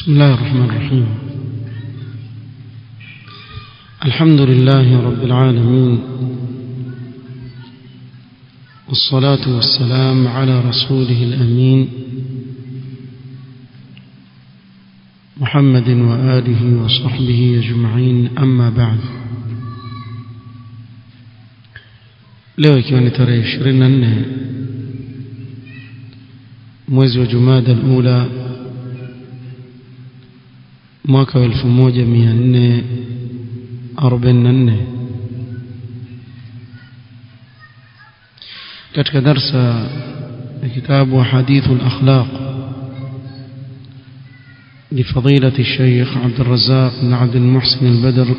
بسم الله الرحمن الرحيم. الحمد لله رب العالمين والصلاة والسلام على رسوله الأمين محمد وآله وصحبه أجمعين أما بعد. leo ikiwa ni tarehe 24 mwezi wa Jumada al-Ula mwaka wa 1444 katika darsa ya kitabu hadithu al-akhlaq لفضيلة الشيخ عبد الرزاق بن عبد المحسن البدر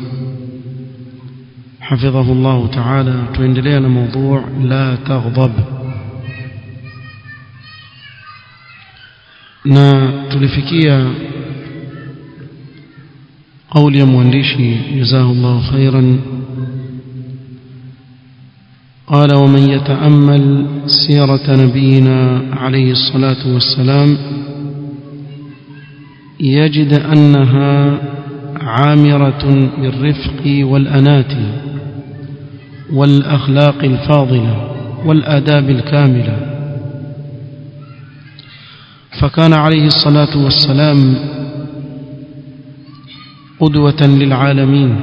حفظه الله تعالى تندلينا موضوع لا تغضب na tulifikia قول يا مهندشي جزاه الله خيرا. قال ومن يتأمل سيرة نبينا عليه الصلاة والسلام يجد أنها عامرة بالرفق والأنات والأخلاق الفاضلة والآداب الكاملة. فكان عليه الصلاة والسلام قدوة للعالمين.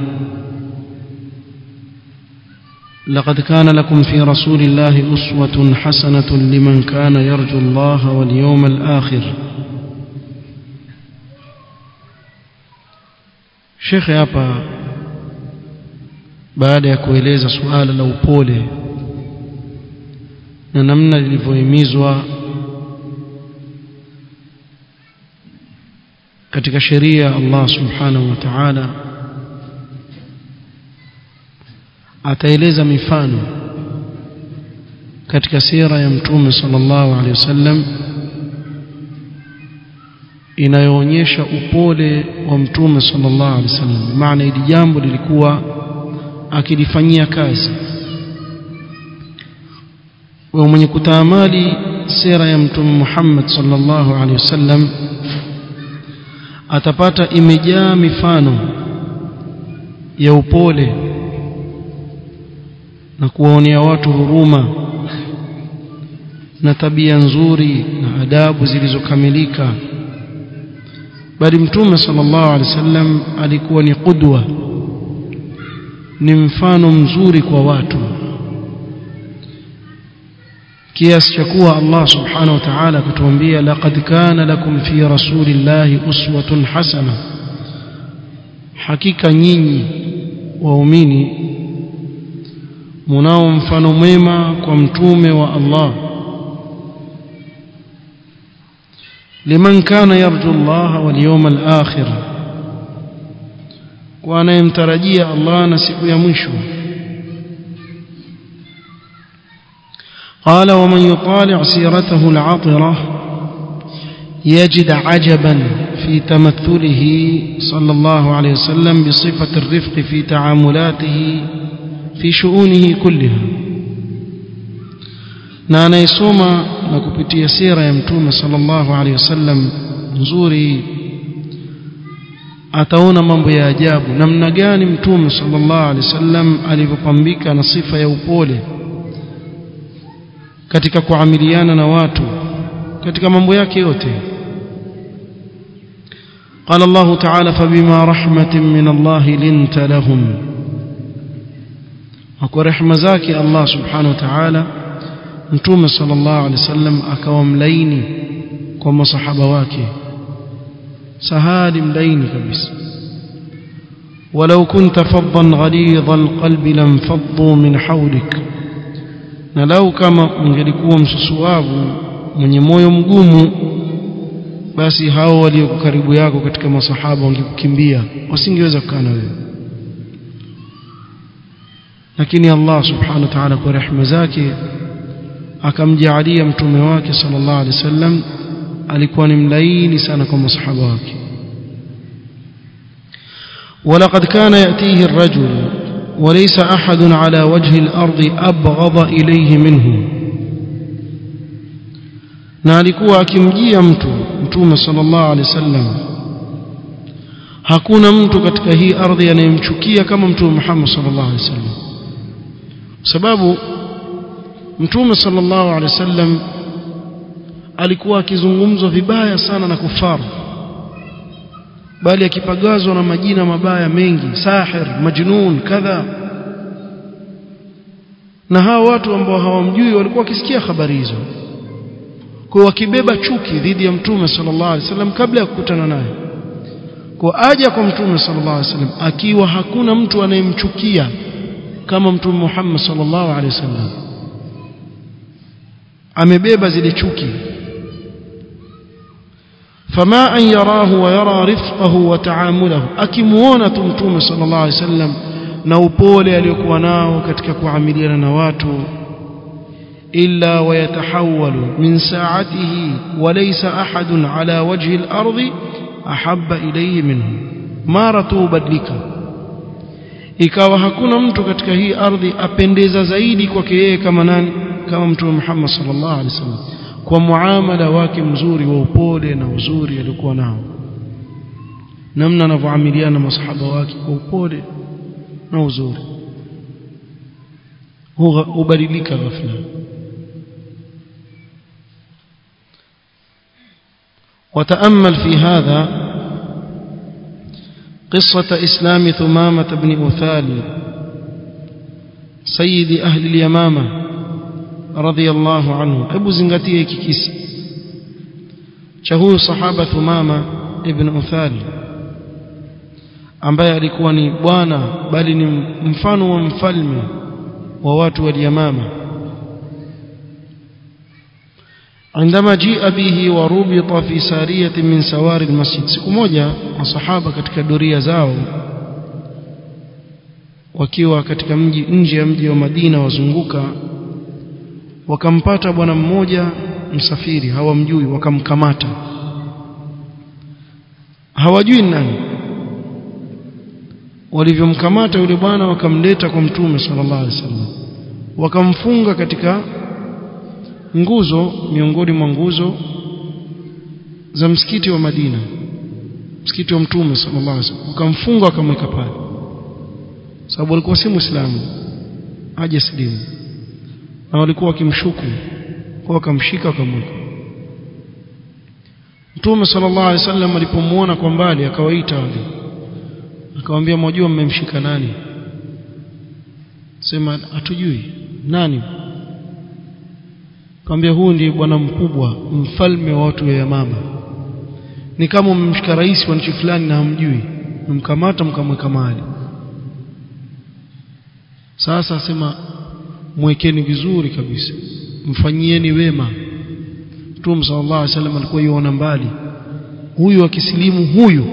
لقد كان لكم في رسول الله أسوة حسنة لمن كان يرجو الله واليوم الآخر. shekhe hapa baada ya kueleza suala la upole namna lilivyohimizwa katika sheria ya Allah subhanahu wa ta'ala. Ataeleza mifano katika sira ya mtume sallallahu alaihi wasallam inayoonyesha upole wa mtume sallallahu alaihi wasallam maana ili jambo lilikuwa akilifanyia kazi. Wa mwenye kutaamali sira ya mtume Muhammad sallallahu alaihi wasallam atapata imejaa mifano ya upole na kuwaonea watu huruma na tabia nzuri na adabu zilizokamilika. Bali mtume sallallahu alaihi wasallam alikuwa ni qudwa ni mfano mzuri kwa watu kiasi cha kuwa Allah subhanahu wa ta'ala akatuambia laqad kana lakum fi rasulillahi uswatun hasana hakika nyinyi waumini munao mfano mwema kwa mtume wa Allah liman kana yarju Allah wal yawmal akhir kwa anayemtarajia Allah na siku ya mwisho قال ومن يطالع سيرته العطرة يجد عجبا في تمثله صلى الله عليه وسلم بصفة الرفق في تعاملاته في شؤونه كلها. نانا يسوما نكبت يسير يمتوم صلى الله عليه وسلم نزوري أتونا من بيا جاب نمنا جاني صلى الله عليه وسلم أليف قنبيك نصفة يوبوله katika kuamiliana na watu katika mambo yake yote قال الله تعالى فبما رحمة من الله لنت لهم وكو رحمة ذاك الله سبحانه وتعالى mtume sallallahu alaihi wasallam akawa mlaini kwa masahaba wake sahali mlaini kabisa ولو كنت فظا غليظ القلب لانفضوا من حولك na lau kama ungelikuwa msusuavu mwenye moyo mgumu basi hao walioko karibu yako katika masahaba wangekukimbia wasingeweza kukaa na wewe lakini Allah subhanahu wa ta'ala kwa rehema zake akamjaalia mtume wake sallallahu alaihi wasallam alikuwa ni mlaini sana kwa masahaba wake ولقد كان يأتيه الرجل وليس أحد على وجه الأرض أبغض إليه منه na alikuwa akimjia mtu mtume sallallahu alaihi wasallam hakuna mtu katika hii ardhi anayemchukia kama mtume Muhammad sallallahu alaihi wasallam sababu mtume sallallahu alaihi wasallam alikuwa akizungumzwa vibaya sana na kufaru bali akipagazwa na majina mabaya mengi sahir majnun kadha. Na hawa watu ambao hawamjui walikuwa wakisikia habari hizo kwa wakibeba chuki dhidi ya mtume sallallahu alaihi wasallam kabla ya kukutana naye. Kwa aja kwa mtume sallallahu alaihi wasallam akiwa hakuna mtu anayemchukia kama mtume Muhammad sallallahu alaihi wasallam. Amebeba zile chuki فما أن يراه ويرى رفقه وتعامله. أكموانة تمتوم صلى الله عليه وسلم. نوبولي لكواناه كتككو عملين نواتو إلا ويتحول من ساعته وليس أحد على وجه الأرض أحب إليه منه ما رتوب لك إكاوا هكونا متو هي أرضي أبندز زايدك وكيه كمنان كما متو محمد صلى الله عليه وسلم kwa muamala wake mzuri wa upole na uzuri aliokuwa nao namna anavyoamiliana na masahaba wake kwa upole na uzuri hubadilika ghafla وتأمل في هذا قصة إسلام ثمامة بن أثال سيد أهل اليمامة رضي الله عنه أبو زنغتيه كيس شهو صحابة ثمامة ابن أثال ambaye alikuwa ni bwana bali ni mfano wa mfalme wa watu wa Yamama عندما جيء به وربط في سارية من سوار المسجد siku moja masahaba katika doria zao wakiwa katika mji nje ya mji wa Madina wazunguka wakampata bwana mmoja msafiri hawamjui wakamkamata. Hawajui nani. Walivyomkamata yule bwana wakamleta kwa mtume sallallahu alaihi wasallam. Wakamfunga katika nguzo miongoni mwa nguzo za msikiti wa Madina msikiti wa mtume sallallahu alaihi wasallam. Wakamfunga wakamweka pale. Sababu alikuwa si muislamu haja silimu na walikuwa wakimshuku kwa wakamshika wakamweka. Mtume sallallahu alaihi wasallam alipomuona kwa mbali akawaita wale. Akamwambia mwajua mmemshika nani? Sema hatujui. Nani? Akamwambia huu ndiye bwana mkubwa mfalme wa watu wa Yamama. Ni kama mmemshika rais wa nchi fulani na hamjui. Mkamata mkamweka mahali. Sasa asema mwekeni vizuri kabisa. Mfanyieni wema. Mtume sallallahu alaihi wasallam alikuwa yuona mbali. Huyu akisilimu huyu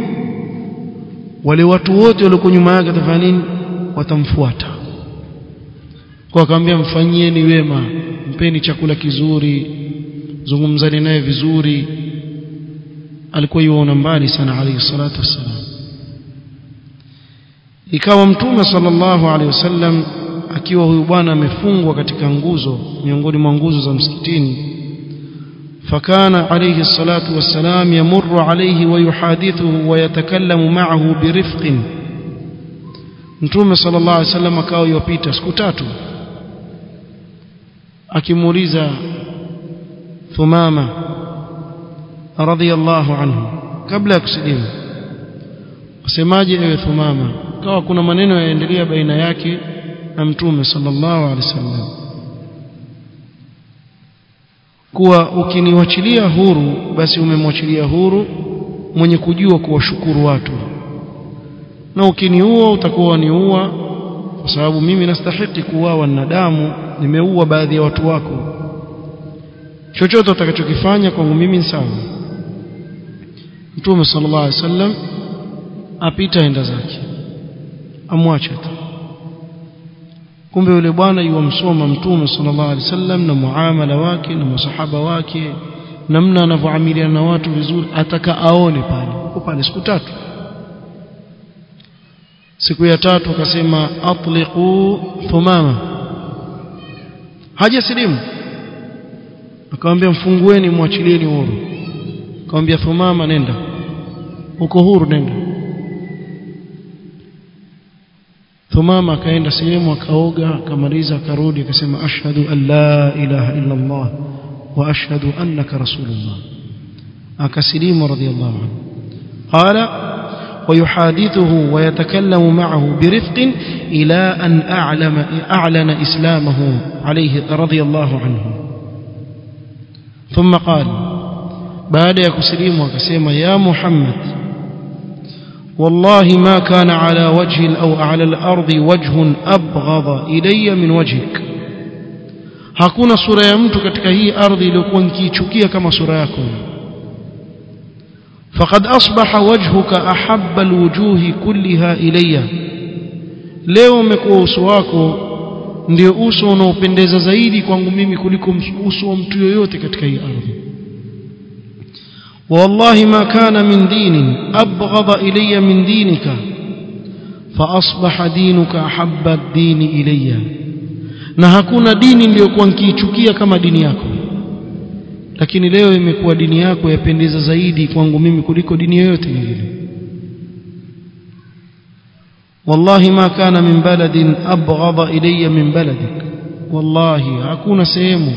wale watu wote waliokuwa nyuma yake watafanya nini? Watamfuata. Kwa akamwambia mfanyieni wema mpeni chakula kizuri zungumzani naye vizuri. Alikuwa yuona mbali sana alayhi salatu wassalam. Ikawa mtume sallallahu alaihi wasallam akiwa huyu bwana amefungwa katika nguzo miongoni mwa nguzo za msikitini. Fakana alayhi salatu wassalam yamurru alayhi wayuhadithuhu wayatakallamu ma'ahu birifqin mtume sallallahu alayhi wasallam akawa yopita siku tatu akimuuliza thumama radhiyallahu anhu kabla ya kusilimu wasemaje ewe thumama? Kawa kuna maneno yaendelea baina yake na Mtume sallallahu alaihi wasallam kuwa ukiniwachilia huru basi umemwachilia huru mwenye kujua kuwashukuru watu na ukiniua utakuwa waniua kwa sababu mimi nastahiki kuuawa na damu nimeua baadhi ya watu wako. Chochote utakachokifanya kwangu mimi ni sawa. Mtume sallallahu alaihi wasallam apita enda zake amwache tu kumbe yule bwana yuwamsoma mtume sallallahu alaihi wasallam na muamala wake na masahaba wake namna anavyoamiliana na watu vizuri ataka aone pale. Huko pale siku tatu. Siku ya tatu akasema atliqu thumama. Haja silimu. Akamwambia mfungueni mwachilieni huru. Akamwambia thumama nenda. Uko huru nenda thumama akaenda sehemu akaoga akamaliza akarudi akasema ashhadu an la ilaha illa Allah wa ashhadu annaka rasulullah akasilimu radiyallahu anhu qala ويحادثه ويتكلم معه برفق إلى أن أعلم أعلن إسلامه عليه رضي الله عنه ثم قال بعد يكسليم وكسيما يا محمد والله ما كان على وجه أو على الأرض وجه أبغض إلي من وجهك. هكونا سورة يمتك تكهي أرض لكون كي تشكي كما سورة يكون. فقد أصبح وجهك أحب الوجوه كلها إلي. leo umekuwa uso wako ndio uso unaopendeza zaidi kwangu mimi kuliko uso wa mtu yoyote katika hii ardhi والله ما كان من دين أبغض إلي من دينك فأصبح دينك أحب الدين إلي na hakuna dini iliyokuwa nikiichukia kama dini yako lakini leo imekuwa dini yako yapendeza zaidi kwangu mimi kuliko dini yoyote nyingine wallahi ma kana min baladin abghadha ilayya min baladik wallahi hakuna sehemu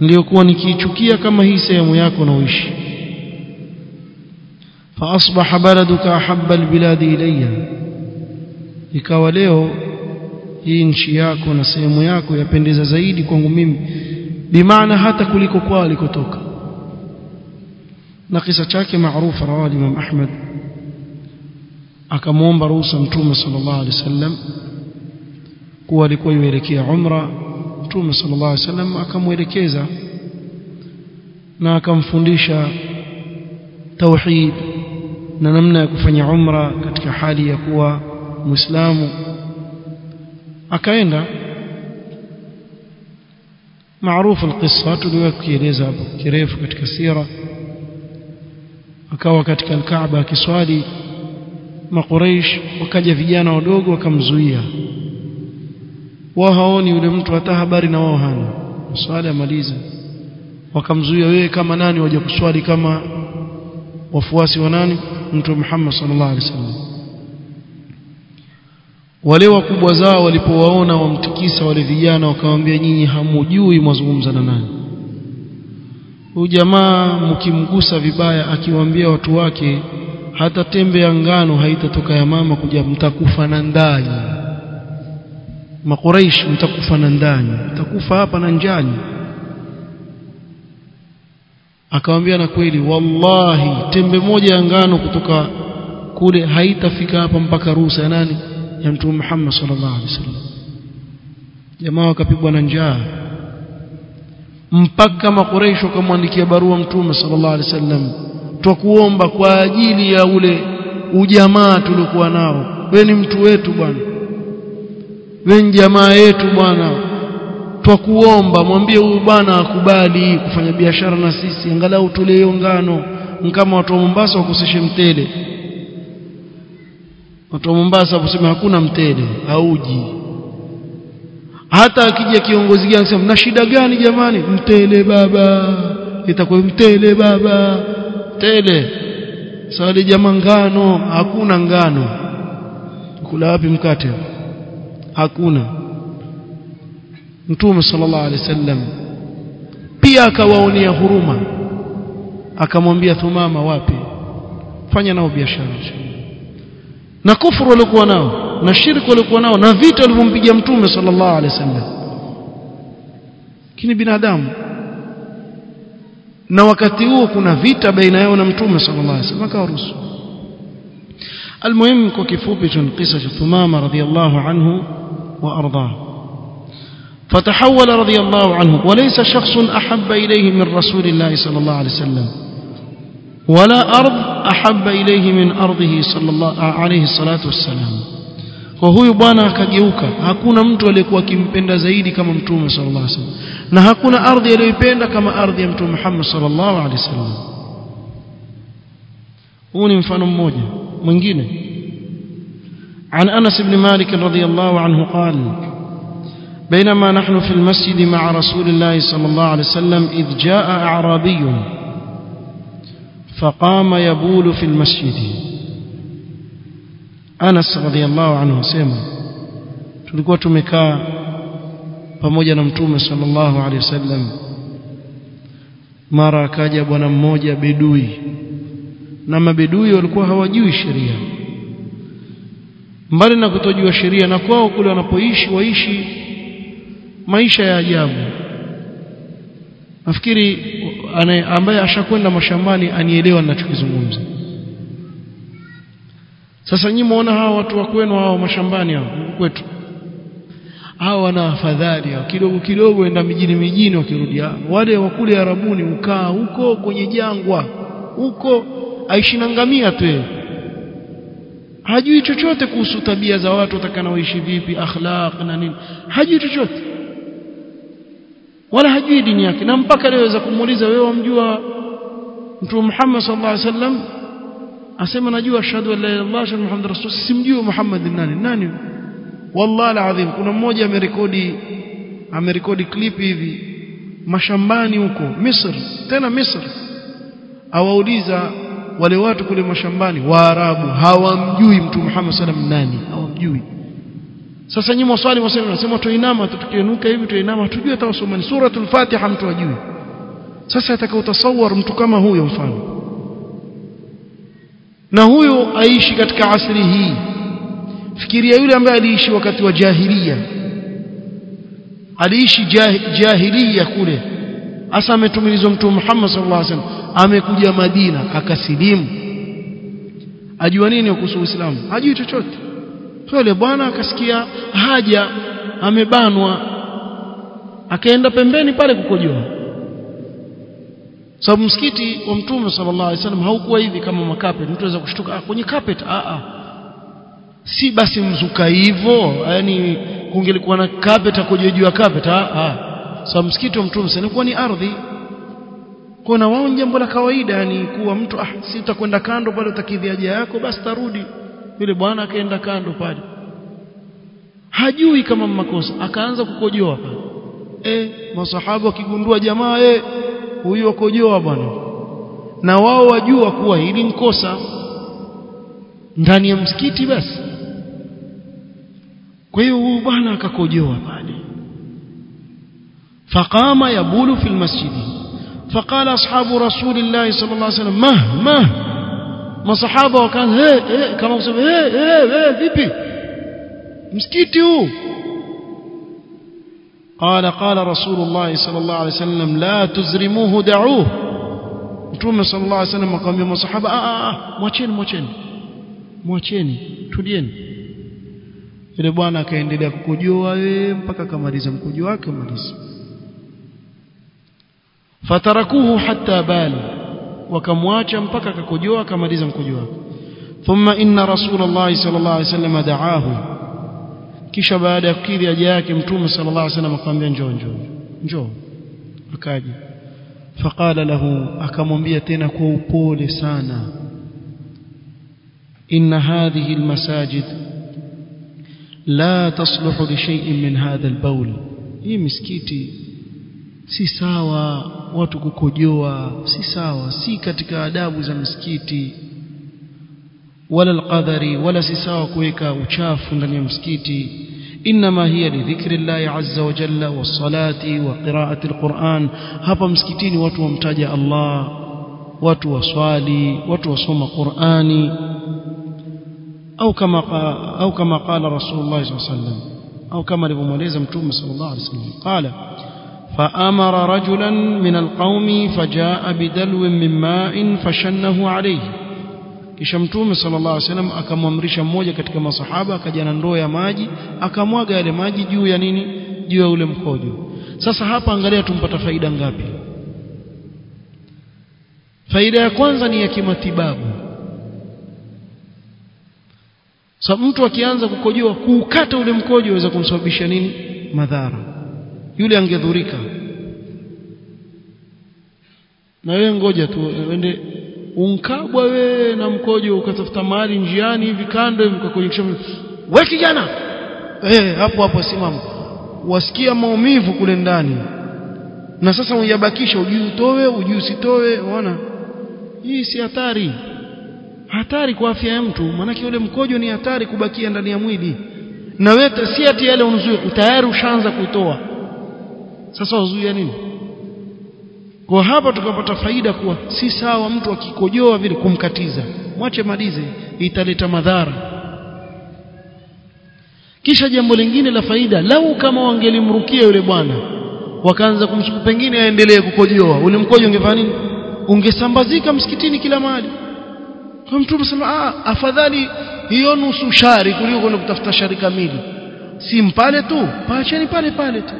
niliyokuwa nikiichukia kama hii sehemu yako unaoishi فأصبح بلدك أحب البلاد إلي ikawa leo hii nchi yako na sehemu yako yapendeza zaidi kwangu mimi bimaana hata kuliko kwao alikotoka na kisa chake maarufu rawa Imam Ahmad akamwomba ruhusa mtume sallallahu alaihi wasallam kuwa alikuwa yuelekea umra mtume sallallahu alaihi wasallam akamwelekeza na akamfundisha tauhid na namna ya kufanya umra katika hali ya kuwa muislamu. Akaenda maarufu alqissa tuliyokieleza hapo kirefu katika sira. Akawa katika alkaaba akiswali makuraish wakaja vijana wadogo wakamzuia. Wao haoni yule mtu hata habari na wao hana. Swali amaliza wakamzuia wewe kama nani waje kuswali kama wafuasi wa nani mtume Muhammad sallallahu alaihi wasallam. Wale wakubwa zao walipowaona wamtikisa wale vijana wakamwambia nyinyi hamujui mwazungumza na nani? Huyu jamaa mkimgusa vibaya akiwaambia watu wake hata tembe ya ngano haitatoka ya mama kuja mtakufa na ndani. Makuraish mtakufa na ndani mtakufa hapa na njani akamwambia na kweli wallahi tembe moja ya ngano kutoka kule haitafika hapa mpaka ruhusa ya nani? Ya mtume Muhammad sallallahu alaihi wasallam. Jamaa wakapigwa na njaa. Mpaka makureisho wakamwandikia barua mtume sallallahu alaihi wasallam twakuomba kwa ajili ya ule ujamaa tuliokuwa nao. We ni mtu wetu bwana. We ni jamaa yetu bwana twakuomba mwambie huyu bwana akubali kufanya biashara na sisi angalau tule hiyo ngano. Kama watu wa Mombasa wakoseshe mtele. Watu wa Mombasa kusema hakuna mtele hauji. Hata akija kiongozi gani sema na shida gani jamani? Mtele baba. Itakuwa mtele baba. Mtele. Sawali jamaa ngano. Hakuna ngano. Kula wapi mkate? Hakuna mtume sallallahu alaihi wasallam pia akawaonea huruma akamwambia thumama wapi fanya nao biashara na kufuru walikuwa nao na shirki walikuwa nao na vita walivyompiga mtume sallallahu alaihi wasallam lakini binadamu na wakati huo kuna vita baina yao na mtume sallallahu alaihi wasallam akawaruhusu المهم kwa kifupi tu kisa cha Thumama radhiyallahu anhu wa ardhah فتحول رضي الله عنه. وليس شخص أحب إليه من رسول الله صلى الله عليه وسلم. ولا أرض أحب إليه من أرضه صلى الله عليه الصلاة والسلام. وهو يبانا كجيوكا هكونا متو لكوا كم بند زيدي كما متو صلى الله عليه وسلم. نهكونا أرضي لي بند كما أرضي متو محمد صلى الله عليه وسلم. هون فن موجة. من جينة. عن أنس بن مالك رضي الله عنه قال بينما نحن في المسجد مع رسول الله صلى الله عليه وسلم إذ جاء أعرابي فقام يبول في المسجد أنس رضي الله عنه سيما tulikuwa tumekaa pamoja na mtume sallallahu alaihi wasallam mara akaja bwana mmoja bedui na mabedui walikuwa hawajui sheria mbali na kutojua sheria na kwao kule wanapoishi waishi maisha ya ajabu. Nafikiri ambaye ashakwenda mashambani anielewa ninachokizungumza. Sasa nyinyi muona hawa watu wa kwenu hawa mashambani hao kwetu. Hawa wana afadhali kidogo kidogo enda mijini mijini wakirudi. Wale wa kule Arabuni ukaa huko kwenye jangwa huko aishi na ngamia tu hajui chochote kuhusu tabia za watu watakanaoishi vipi akhlaq na nini. Hajui chochote wala hajui dini yake. Na mpaka waweza kumuuliza wewe wamjua mtume Muhammad sallallahu alaihi wasallam? Asema najua ashhadu an la ilaha illallah wa muhammadur rasul simjui Muhammad nani? Nani? Wallahi alazim kuna mmoja amerekodi amerekodi clip hivi mashambani huko Misri tena Misri. Awauliza wale watu kule mashambani waarabu hawamjui mtume Muhammad sallallahu alaihi wasallam nani? Hawamjui sasa nyinyi mwaswali msema nasema tuinama tukiinuka hivi tuinama tujue hata usomani suratul fatiha mtu ajue. Sasa atakao tasawwar mtu kama huyo mfano. Na huyo aishi katika asri hii. Fikiria yule ambaye aliishi wakati wa jahiliya. Aliishi jah, jahiliya kule. Hasa ametumilizwa mtume Muhammad sallallahu alaihi wasallam. Amekuja Madina akasilimu. Ajua nini kuhusu Uislamu? Ajui chochote yule bwana akasikia haja amebanwa akaenda pembeni pale kukojoa. Sababu so, msikiti wa mtume sallallahu alaihi wasallam haukuwa hivi kama makapet mtu anaweza kushtuka ah, kwenye carpet ah ah. Si basi mzuka hivyo yani kungelikuwa na carpet akojoe juu ya carpet ah ah. Sababu msikiti wa mtume sallallahu ni ardhi. Kuna wao jambo la kawaida yani kuwa mtu ah si utakwenda kando pale utakidhi haja yako basi tarudi yule bwana akaenda kando pale hajui kama makosa akaanza kukojoa pale eh masahaba wakigundua jamaa eh huyu akojoa bwana na wao wajua kuwa hili nkosa ndani ya msikiti basi kwa hiyo huyu bwana akakojoa pale فقام يبول في المسجد فقال أصحاب رسول الله صلى الله عليه وسلم مه مه masahaba wakaanza hey, hey, kama kusema hey, hey, hey, vipi msikiti huu قال قال رسول الله صلى الله عليه وسلم لا تزرموه دعوه mtume صلى الله عليه وسلم akamwambia masahaba ah ah mwacheni mwacheni mwacheni tulieni yule bwana akaendelea kukojoa wewe mpaka akamaliza mkojo wake maliza fatarakuhu hatta bala wakamwacha mpaka akakojoa akamaliza wake thumma inna rasulullah sallallahu alaihi wasallam da'ahu kisha baada ya kukiri haja yake mtume sallallahu alaihi wasallam akamwambia njoo njoo njoo akaja faqala lahu akamwambia tena kwa upole sana inna hadhihi almasajid la tasluhu li shay'in min hadha albawl hii misikiti si sawa watu kukojoa si sawa si katika adabu za msikiti wala alqadhari wala si sawa kuweka uchafu ndani ya msikiti. Inma hiya lidhikri llahi azza wa jalla wassalati wa qiraati hapa msikitini watu wamtaja Allah watu waswali watu wasoma Qurani au kama au kama qala rasulullah sallallahu alaihi wasallam au kama alivyomweleza mtume sallallahu alaihi wasallam qala فأمر رجلا من القوم فجاء بدلو من ماء فشنه عليه kisha mtume sallallahu alaihi wasallam akamwamrisha mmoja katika masahaba akaja na ndoo ya maji akamwaga yale maji juu ya nini juu ya ule mkojo sasa hapa angalia tumpata faida ngapi faida ya kwanza ni ya kimatibabu sasa mtu akianza kukojoa kuukata ule mkojo waweza kumsababisha nini madhara yule angedhurika. Na wewe ngoja tu uende unkabwa we na mkojo ukatafuta mali njiani hivi kando hivi ukakuonyesha we kijana! Eh hapo hapo simama wasikia maumivu kule ndani. Na sasa uyabakisha ujui utowe ujui usitowe unaona? Hii si hatari. Hatari kwa afya ya mtu maanake yule mkojo ni hatari kubakia ndani ya mwili. Na wewe si ati yale unzuri tayari ushaanza kutoa sasa wazuia nini? Kwa hapa tukapata faida kuwa si sawa mtu akikojoa vile kumkatiza. Mwache malize italeta madhara. Kisha jambo lingine la faida lau kama wangelimrukia yule bwana wakaanza kumshuku pengine aendelee kukojoa. Ule mkojo ungefanya nini? Ungesambazika msikitini kila mahali. Kwa mtume sema ah afadhali hiyo nusu shari kuliko kwenda kutafuta shari kamili. Si mpale tu paacheni pale pale tu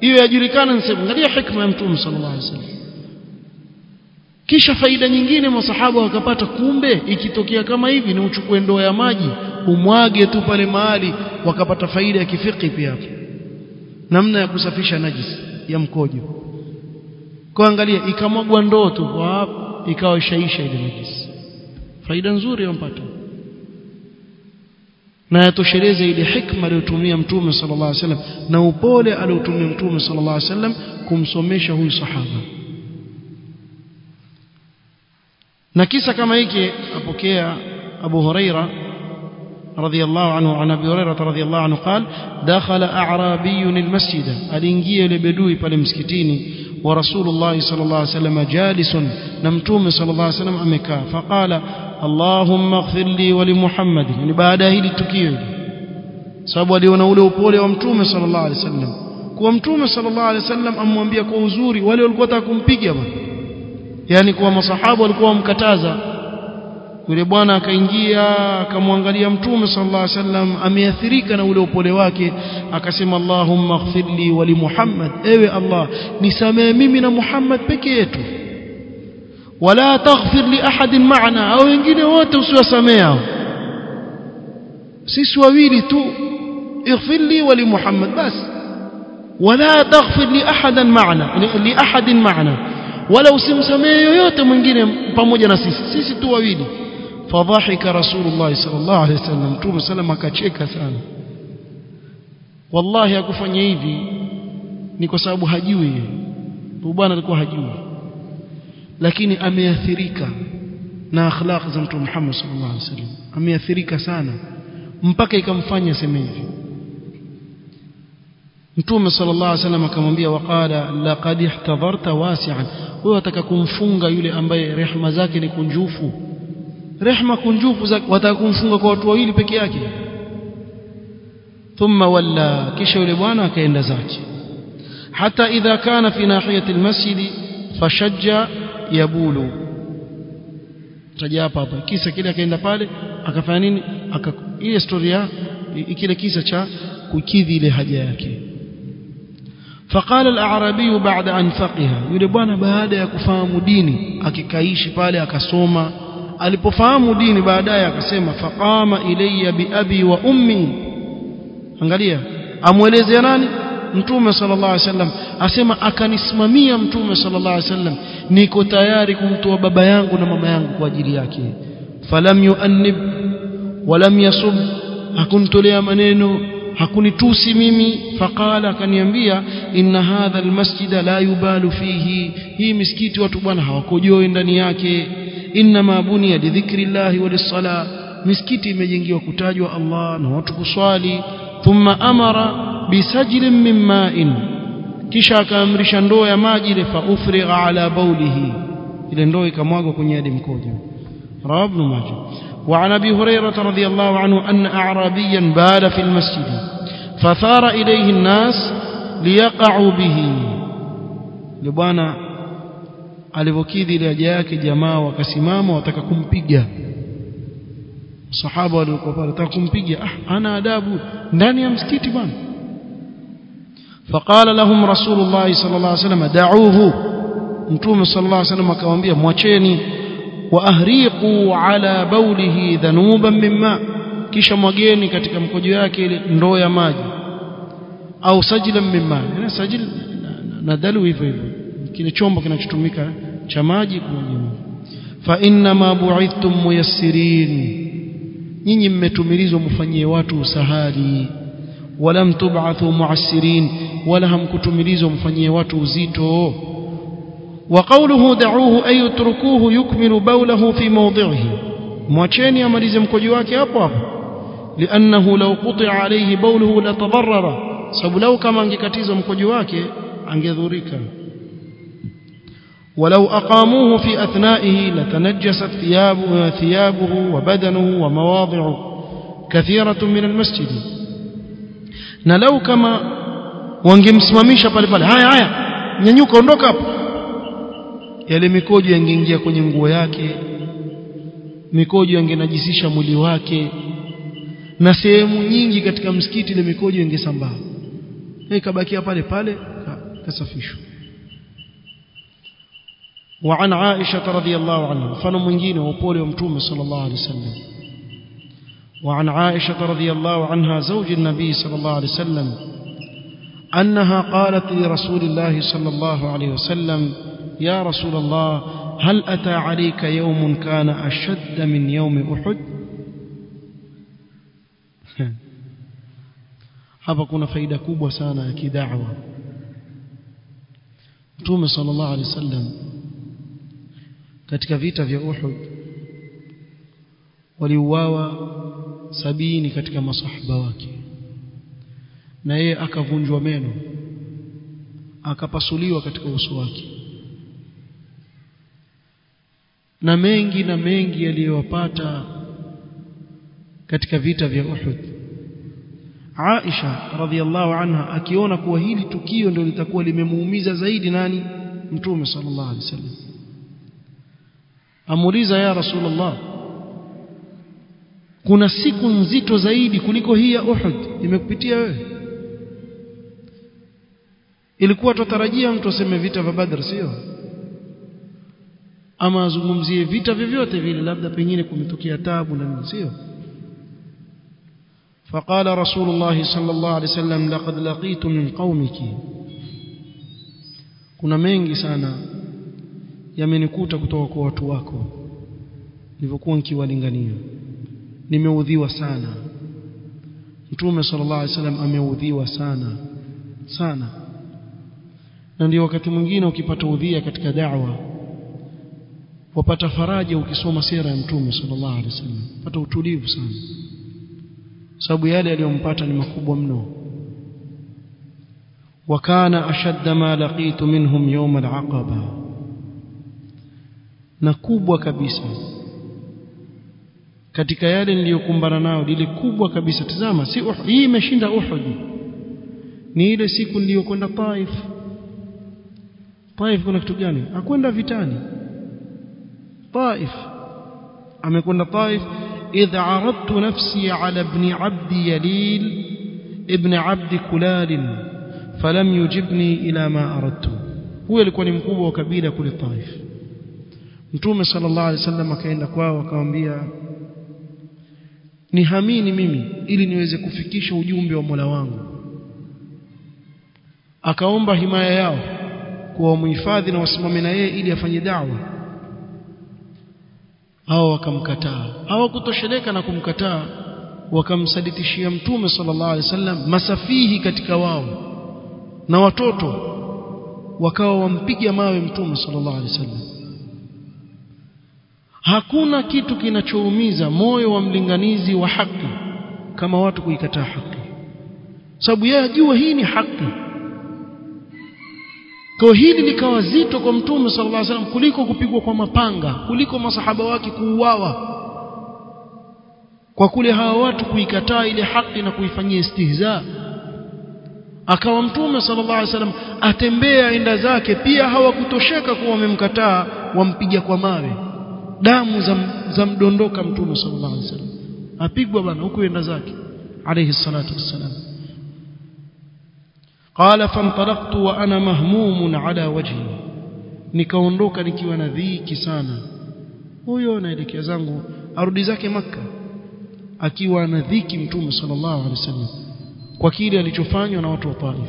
hiyo yajulikana nisema angalia hikma ya mtume sallallahu alaihi wasallam. Kisha faida nyingine masahaba wakapata kumbe ikitokea kama hivi ni uchukue ndoo ya maji umwage tu pale mahali wakapata faida ya kifiki pia hapo. Namna ya kusafisha najisi ya mkojo. Kwa angalia ikamwagwa ndoo tu ikawa ishaisha ile najisi faida nzuri yampata na yatosheleze ile hikma aliyotumia mtume sallallahu alaihi wasallam na upole aliotumia mtume sallallahu alaihi wasallam kumsomesha huyu sahaba. Na kisa kama hiki apokea Abu Huraira رضي الله عنه عن أبي هريرة رضي الله عنه قال دخل أعرابي المسجد. الإنجية لبدوي بالمسكتيني. ورسول الله صلى الله عليه وسلم جالس نمتوم صلى الله عليه وسلم أمكا فقال اللهم اغفر لي ولمحمد. يعني بعد هذه التكير سبوا لي ونولي وقولي ومتوم صلى الله عليه وسلم. كومتوم صلى الله عليه وسلم أم وانبيا كوزوري ولي القوة كومبيجي يعني كوم صحابه كوم كتازه yule bwana akaingia akamwangalia mtume sallallahu alaihi wasallam ameathirika na ule upole wake akasema Allahumma ighfirli wa li Muhammad ewe Allah nisamee mimi na Muhammad peke yetu wala taghfir li ahadin ma'ana au wengine wote usiwasamea sisi wawili tu ighfirli wa li Muhammad bas wala taghfir li ahadan ma'ana li ahadin ma'ana wala usimsamee yoyote mwingine pamoja na sisi sisi tu wawili fadhahika rasulullah sallallahu alaihi wasallam mtume sallam akacheka sana. Wallahi akufanya hivi. Ni kwa sababu hajui bwana alikuwa hajui. Lakini ameathirika na akhlaq za mtume Muhammad sallallahu alaihi wasallam. Ameathirika sana. Mpaka ikamfanya aseme hivi. Mtume sallallahu alaihi wasallam akamwambia waqala laqad ihtadharta wasi'an. Wewe wataka kumfunga yule ambaye rehema zake ni kunjufu rehema kunjufu zake wataka kumfunga kwa watu wawili peke yake thumma walla kisha yule bwana akaenda zake hata idha kana fi nahiyati almasjid fashajja yabulu taja hapa hapa kisa kile akaenda pale akafanya nini aka ile story ya kile kisa cha kukidhi ile haja yake فقال الأعرابي بعد أن فقه yule bwana baada ya kufahamu dini akikaishi pale akasoma alipofahamu dini baadaye akasema faqama ilayya biabi wa ummi. Angalia amuelezea nani? Mtume sallallahu alaihi wasallam. Asema akanisimamia mtume sallallahu alaihi wasallam. Niko tayari kumtoa baba yangu na mama yangu kwa ajili yake. Falam yuannib walam yasub hakuntolea maneno hakunitusi mimi. Faqala akaniambia inna hadha almasjida la yubalu fihi. Hii misikiti watu bwana hawakojoi ndani yake إنما بني لذكر الله وللصلاة. مسكتي ما ينجي وكتاج الله نوتك صالي ثم أمر بسجل من ماء. كيشا كامر شندو يا ماجل فأفرغ على بوله. إلى ندوي كمواغو كن يدم كوجا رواه ابن ماجه. وعن أبي هريرة رضي الله عنه أن أعرابيا بال في المسجد. فثار إليه الناس ليقعوا به. لبانا alivyokidhi ile haja yake jamaa wakasimama wataka kumpiga. Sahaba walikuwa pale wataka kumpiga. Ah ana adabu ndani ya msikiti bwana. Faqala lahum rasulullah sallallahu alaihi wasallam da'uhu. Mtume sallallahu alaihi wasallam akawaambia mwacheni wa ahriqu ala baulihi dhanuban mimma. Kisha mwageni katika mkojo yake ile ndoo ya maji. Au sajila mimma. Yani sajil na dalu hivyo hivyo. Kile chombo kinachotumika eh cha maji kuwajimu fa inna bu'ithtum muyassirin nyinyi mmetumilizwa mfanyie watu usahali. Wala tubathu mu'assirin wala hamkutumilizwa mfanyie watu uzito. Wa qawluhu da'uhu ay utrukuhu yukmilu bawlahu fi mawdhihi mwacheni amalize mkojo wake hapo hapo. Li'annahu law quti'a alayhi bawluhu latadarrara sababu lau kama angekatizwa mkojo wake angedhurika. ولو أقاموه في أثنائه لتنجست ثيابه, ثيابه وبدنه ومواضع كثيرة من المسجد نلو كما wangemsimamisha pale pale haya haya nyanyuka ondoka hapo yale mikojo yangeingia kwenye nguo yake mikojo yangenajisisha mwili wake na sehemu nyingi katika msikiti ile mikojo ingesambaa ikabakia pale pale kasafishwa وعن عائشة رضي الله عنها فنمجين وقول ومتوم صلى الله عليه وسلم. وعن عائشة رضي الله عنها زوج النبي صلى الله عليه وسلم أنها قالت لرسول الله صلى الله عليه وسلم يا رسول الله هل أتى عليك يوم كان أشد من يوم أحد؟ Hapa kuna faida kubwa sana ya kidawa. Mtume sallallahu alaihi wasallam katika vita vya Uhud. Waliuawa sabini katika masahaba wake. Na yeye akavunjwa meno akapasuliwa katika uso wake. Na mengi na mengi yaliyowapata katika vita vya Uhud. Aisha radhiallahu anha akiona kuwa hili tukio ndio litakuwa limemuumiza zaidi nani? Mtume sallallahu alaihi wasallam amuuliza ya Rasulullah kuna siku nzito zaidi kuliko hii ya Uhud imekupitia wewe ilikuwa tutarajia mtu aseme vita vya Badr sio ama azungumzie vita vyovyote vile labda pengine kumetokea tabu na nini sio فقال رسول الله صلى الله عليه وسلم لقد لقيت من قومك kuna mengi sana yamenikuta kutoka kwa watu wako. Nilivyokuwa nikiwalingania. Nimeudhiwa sana. Mtume sallallahu alaihi wasallam ameudhiwa sana. Sana. Na ndio wakati mwingine ukipata udhia katika da'wa wapata faraja ukisoma sira ya mtume sallallahu alaihi wasallam. Pata utulivu sana. Sababu yale aliyompata ni makubwa mno. Wakana ashadda ma laqitu minhum yawm al-aqaba na kubwa kabisa. Katika yale niliyokumbana nao lile kubwa kabisa tazama si hii imeshinda Uhud. Ni ile siku niliyokwenda Taif. Taif kuna kitu gani? Akwenda vitani. Taif. Amekwenda Taif idh aradtu nafsi ala ibn abdi yalil ibn abdi kulal falam yujibni ila ma aradtu. Huyo alikuwa ni mkubwa wa kabila kule Taif. Mtume sallallahu alaihi wasallam akaenda kwao akamwambia nihamini mimi ili niweze kufikisha ujumbe wa Mola wangu. Akaomba himaya yao kuwa muhifadhi na wasimame na yeye ili afanye da'wa. Hao wakamkataa. Hawakutosheleka na kumkataa. Wakamsaditishia mtume sallallahu alaihi wasallam masafihi katika wao na watoto wakawa wampiga mawe mtume sallallahu alaihi wasallam hakuna kitu kinachoumiza moyo wa mlinganizi wa haki kama watu kuikataa haki. Sababu yeye ajua hii ni haki. Kwa hili likawa zito kwa mtume sallallahu alaihi wasallam kuliko kupigwa kwa mapanga kuliko masahaba wake kuuawa. Kwa kule hawa watu kuikataa ile haki na kuifanyia istihza. Akawa mtume sallallahu alaihi wasallam atembea enda zake pia hawakutosheka kuwa wamemkataa wampiga kwa mawe damu zamdondoka za mtume sallallahu alaihi wasallam. Apigwa bana huko yenda zake. Alaihi salatu wassalam. Qala fantalaqtu wa ana mahmumun ala wajhi. Nikaondoka nikiwa na dhiki sana. Huyo anaelekea zangu arudi zake maka akiwa na dhiki mtume sallallahu alaihi wasallam kwa kile alichofanywa na watu wa Taif.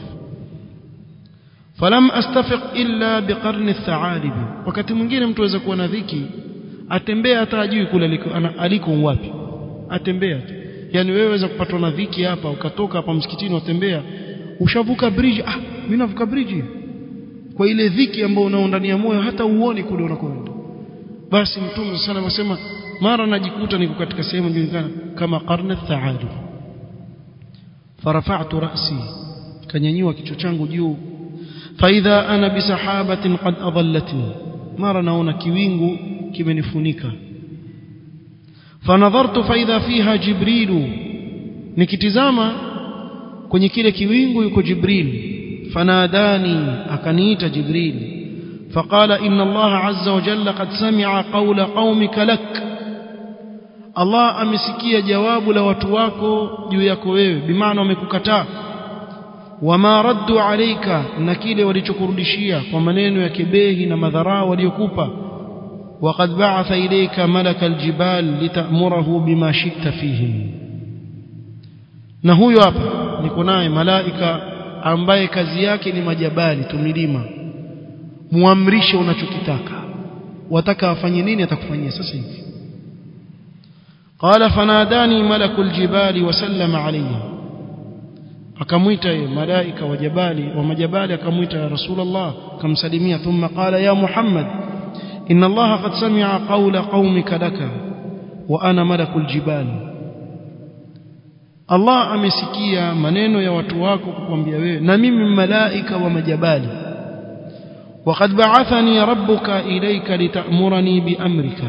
Falam astafiq illa biqarni thaalib wakati mwingine mtu aweza kuwa na dhiki atembea hata ajui kule aliko, aliko wapi. Atembea tu. Yani wewe waweza kupatwa na dhiki hapa ukatoka hapa msikitini watembea. Ushavuka bridge ah mimi navuka bridge kwa ile dhiki ambayo unao ndani ya moyo hata uone kule unakoenda. Basi mtume sana anasema mara najikuta niko katika sehemu nyingine kama qarna thaadu farafa'tu ra'si kanyanyua kichwa changu juu. Faidha ana bisahabatin qad adallatni. Mara naona kiwingu kimenifunika. Fanadhartu faidha fiha jibrilu. Nikitizama kwenye kile kiwingu yuko jibril. Fanadani akaniita jibril. Faqala inna allah azza wa jalla qad sami'a qawla qaumika lak. Allah amesikia jawabu la watu wako juu yako wewe. Bimaana wamekukataa. Wama raddu alayka na kile walichokurudishia kwa maneno ya kebehi na madharaa waliokupa. وقد بعث إليك ملك الجبال لتأمره بما شئت فيهم na huyo hapa niko naye malaika ambaye kazi yake ni majabali tumilima muamrishe unachokitaka wataka afanye nini atakufanyia sasa hivi qala fanadani malakul jibali wa sallama alayhi akamwita malaika wa jabali wa majabali akamwita ya rasulullah akamsalimia thumma qala ya muhammad إن الله قد سمع قول قومك لك وأنا ملك الجبال. الله أمسكي منينو يا وتواكك نمم ملائكة ومجبال وقد بعثني ربك إليك لتأمرني بأمرك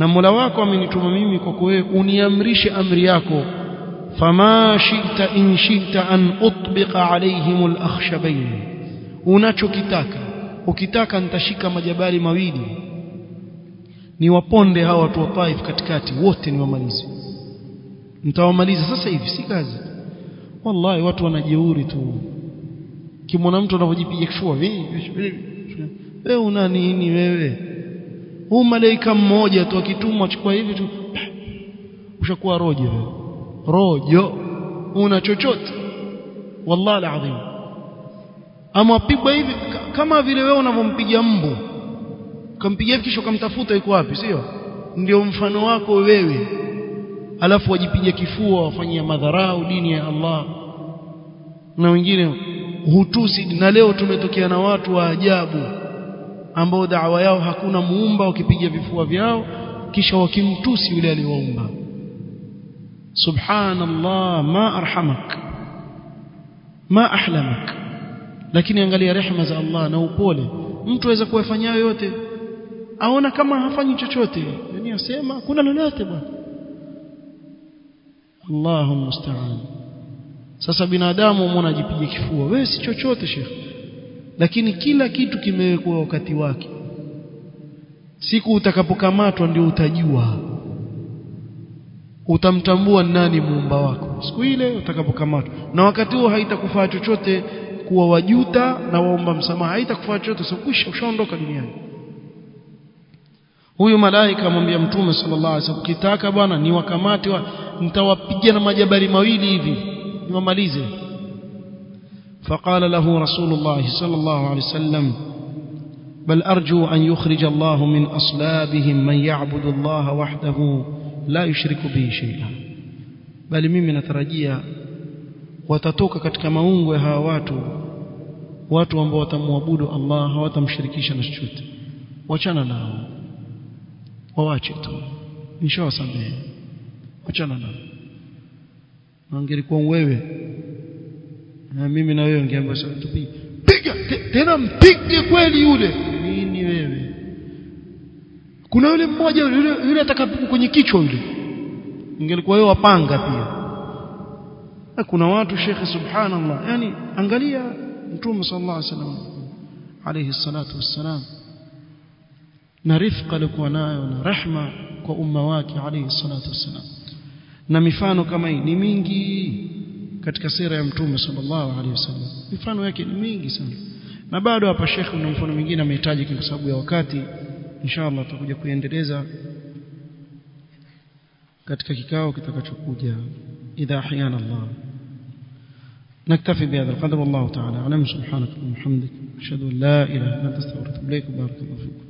نمولا واكو من تمميمي كوكوي اني امرش امرياكو فما شئت ان شئت ان اطبق عليهم الاخشبين أنا تشوكيتاكا ukitaka nitashika majabali mawili. Ni waponde hawa watu wa Taif katikati wote niwamalize. Nitawamaliza sasa hivi si kazi. Wallahi watu wanajeuri tu. Kimwona mtu anavyojipiga kifua wewe una nini wewe? Huu malaika mmoja tu akitumwa chukua hivi tu. Ushakuwa rojo rojo? Una chochote? Wallahi alazim ama apigwa hivi kama vile wewe unavompiga mbu. Ukampiga hivi kisha ukamtafuta yuko wapi sio? Ndio mfano wako wewe. Alafu wajipiga kifua wafanyia madharau dini ya Allah. Na wengine hutusi. Na leo tumetokea na watu wa ajabu ambao da'wa yao hakuna muumba. Wakipiga vifua vyao kisha wakimtusi yule aliyewaumba. Subhanallah ma arhamak ma ahlamak lakini angalia rehema za Allah na upole. Mtu aweza kuyafanya yote. Aona kama hafanyi chochote. Yani asema kuna lolote bwana. Allahu musta'an. Sasa binadamu muone ajipiga kifua. Wewe si chochote shekhi lakini kila kitu kimewekwa wakati wake. Siku utakapokamatwa ndio utajua. Utamtambua nani muumba wako. Siku ile utakapokamatwa. Na wakati huo haitakufaa chochote kuwa wajuta na waomba msamaha haitakufaa chochote sokwisha ushaondoka duniani huyu malaika amwambia mtume sallallahu alaihi wasallam kitaka bwana niwakamate wa, nitawapiga na majabari mawili hivi niwamalize فقال له رسول الله صلى الله عليه وسلم بل أرجو أن يخرج الله من أصلابهم من يعبد الله وحده لا يشرك به شيئا بل mimi natarajia watatoka katika maungo ya hawa watu watu ambao watamwabudu Allah hawatamshirikisha na chochote. Wachana nao. Wawache tu. Nishawasamehe. Wachana nao. Angelikuwa wewe na mimi na wewe ungeambiwa tupige piga tena mpige kweli yule. Nini wewe? Kuna yule mmoja yule yule atakapiku kwenye kichwa yule. Ingelikuwa wewe wapanga pia. Na kuna watu shekhe subhanallah. Yani angalia mtume sallallahu alaihi wasallam alayhi salatu wassalam na rifqa alikuwa nayo na rahma kwa umma wake alayhi salatu wassalam. Na mifano kama hii ni mingi katika sira ya mtume sallallahu alaihi wasallam. Mifano yake ni mingi sana. Na bado hapa shekhe na mfano mwingine amehitaji kwa sababu ya wakati. Inshallah tutakuja kuendeleza katika kikao kitakachokuja. Idha ahyana Allah نكتفي بهذا القدر والله تعالى أعلم. سبحانك وبحمدك أشهد أن لا إله إلا أنت أستغفرك وأتوب إليك. بارك الله فيكم